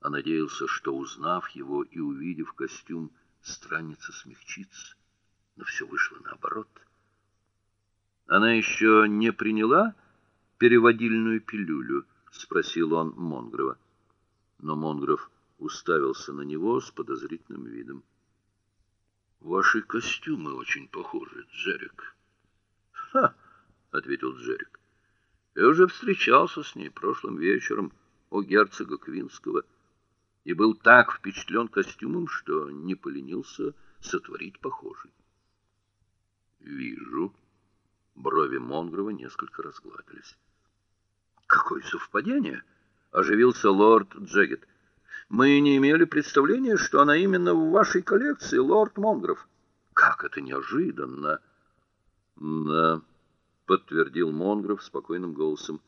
а надеялся, что узнав его и увидев костюм, странница смягчится. Но все вышло наоборот. Она еще не приняла переводильную пилюлю, спросил он Монгрова. Но Монгров уставился на него с подозрительным видом. Ваши костюмы очень похожи, Джерик. Ха, ответил Джерик. Я уже встречался с ней прошлым вечером у герцога Квинского и был так впечатлен костюмом, что не поленился сотворить похожий. Вижу. Брови Монгрова несколько разгладились. Какое совпадение, оживился лорд Джегет. Мы не имели представления, что она именно в вашей коллекции, лорд Монгров. Как это неожиданно. Да, подтвердил Монгров спокойным голосом.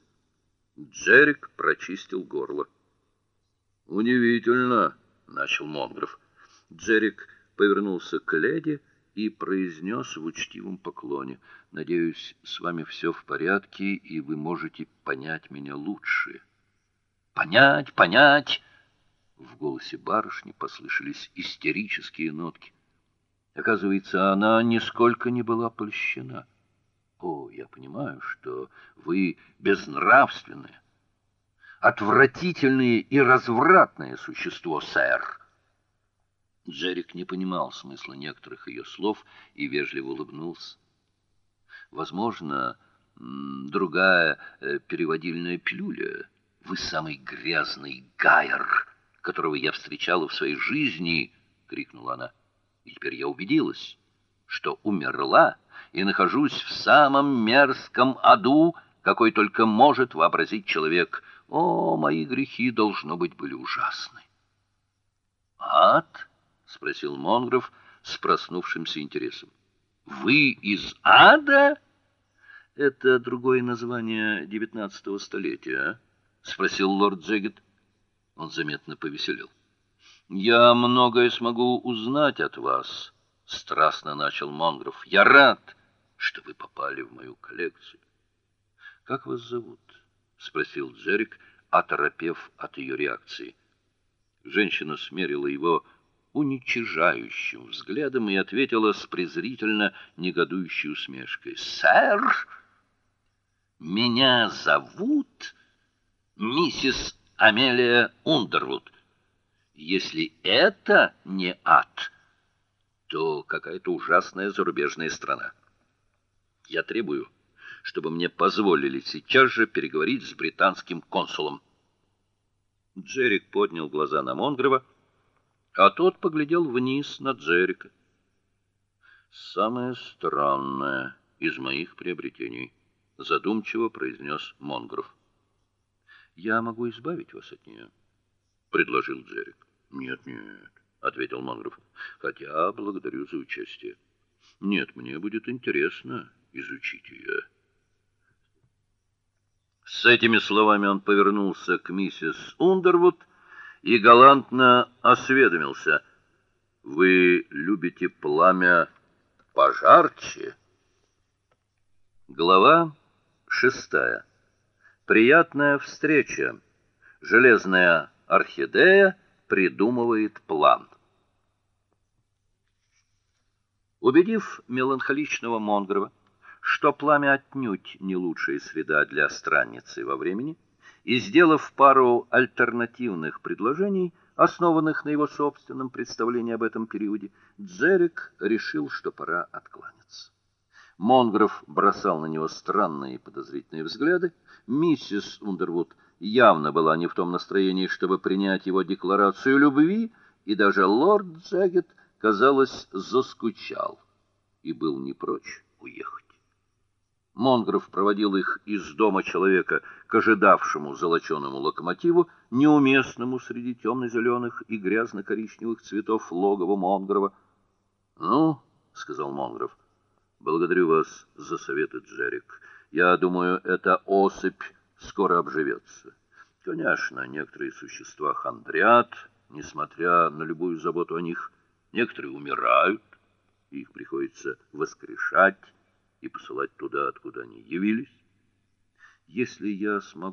Джерик прочистил горло. Удивительно, начал Монгров. Джерик повернулся к леди и произнес в учтивом поклоне: "Надеюсь, с вами все в порядке, и вы можете понять меня лучше". "Понять, понять!" В голосе барышни послышались истерические нотки. Оказывается, она нисколько не была польщена. "О, я понимаю, что вы безнравственное, отвратительное и развратное существо, сэр". Джерик не понимал смысла некоторых ее слов и вежливо улыбнулся. Возможно, другая э, переводильная пилюля. Вы самый грязный гайер, которого я встречала в своей жизни, крикнула она. И теперь я убедилась, что умерла и нахожусь в самом мерзком аду, какой только может вообразить человек. О, мои грехи должно быть были ужасны. Ад? спросил Монгров с проснувшимся интересом. Вы из ада? Это другое название девятнадцатого столетия, а? спросил лорд Джегет. Он заметно повеселел. Я многое смогу узнать от вас, страстно начал Монгров. Я рад, что вы попали в мою коллекцию. Как вас зовут? Спросил Джерик, оторопев от ее реакции. Женщина смерила его уничижающим взглядом и ответила с презрительно негодующей усмешкой: "Сэр, меня зовут миссис Амелия Ундервуд. Если это не ад, то какая-то ужасная зарубежная страна. Я требую, чтобы мне позволили сейчас же переговорить с британским консулом". Джерик поднял глаза на Монгрова а тот поглядел вниз на Джерика. Самое странное из моих приобретений, задумчиво произнес Монгров. Я могу избавить вас от нее», — предложил Джерик. Нет, нет, ответил Монгров. Хотя благодарю за участие. Нет, мне будет интересно изучить ее. С этими словами он повернулся к миссис Ундервуд и галантно осведомился: "Вы любите пламя пожарче?" Глава шестая. Приятная встреча. Железная орхидея придумывает план. Убедив меланхоличного Монгрова, что пламя отнюдь не лучшая среда для странницы во времени, и сделав пару альтернативных предложений, основанных на его собственном представлении об этом периоде, Джерик решил, что пора откланяться. Монгров бросал на него странные подозрительные взгляды. Миссис Ундервуд явно была не в том настроении, чтобы принять его декларацию любви, и даже лорд Джаггет, казалось, заскучал и был не прочь уехать. Монгров проводил их из дома человека к ожидавшему золочёному локомотиву, неуместному среди темно зеленых и грязно-коричневых цветов логова Монгрова. "Ну", сказал Монгров. "Благодарю вас за советы, Джерик. Я думаю, эта особь скоро обживется. Конечно, некоторые существа хандрят, несмотря на любую заботу о них. Некоторые умирают, их приходится воскрешать" и посылать туда, откуда они явились. Если я смогу